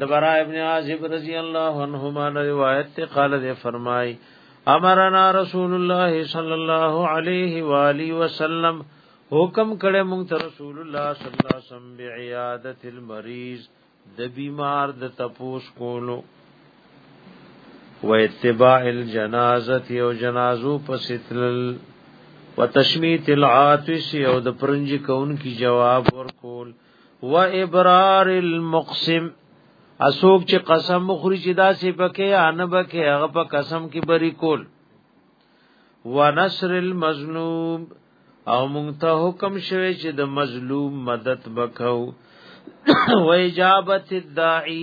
دبرا ابن عازب رضی اللہ عنہما روایت تے قال دے فرمائی امرنا رسول الله صلی الله علیه و آله وسلم حکم کړه مونږ ته رسول الله صلی الله علیه وسلم بعیادت المریض د بیمار د تپوس کولو و اتباع الجنازه او جنازو پسیتل و تشمیت العاطس او د پرنج کون کی جواب ورکول و ابرار المقسم اسوک چې قسم مخری چې دا سی پکې ان بکې هغه په قسم کې بری کول و نصر المظلوم او مونږ ته حکم شوی چې د مظلوم مدد وکاو و اجابت الداعی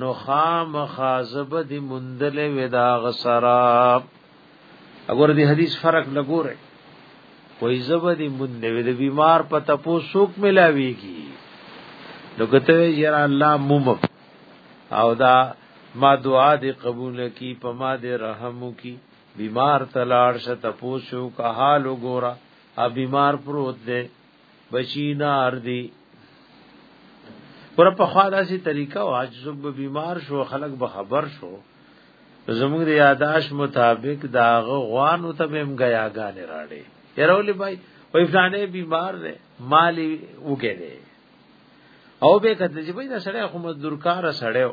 نو خام خازب دی مندل ودا غسرا اگر دی حدیث فرق لګوره وای زب دی مند وی د بیمار په تپو سوک ملاویږي نو کته یرا الله موم او دا ما دعا دی قبول کی په ما دی رحم کی بیمار تلاړ ش تپو سوک حال وګوره ا بیمار پروت دی بچی نار دی پر په خوا داسې طریقه وا چې څوک به بیمار شو خلک به خبر شو زموږ د یاداش مطابق داغه غوانو ته هم غیاګان راړي يرولې بای وای فلانه بیمار دی مالی وګړي او به کته چې بای دا سړی خو مزدورکار سړیو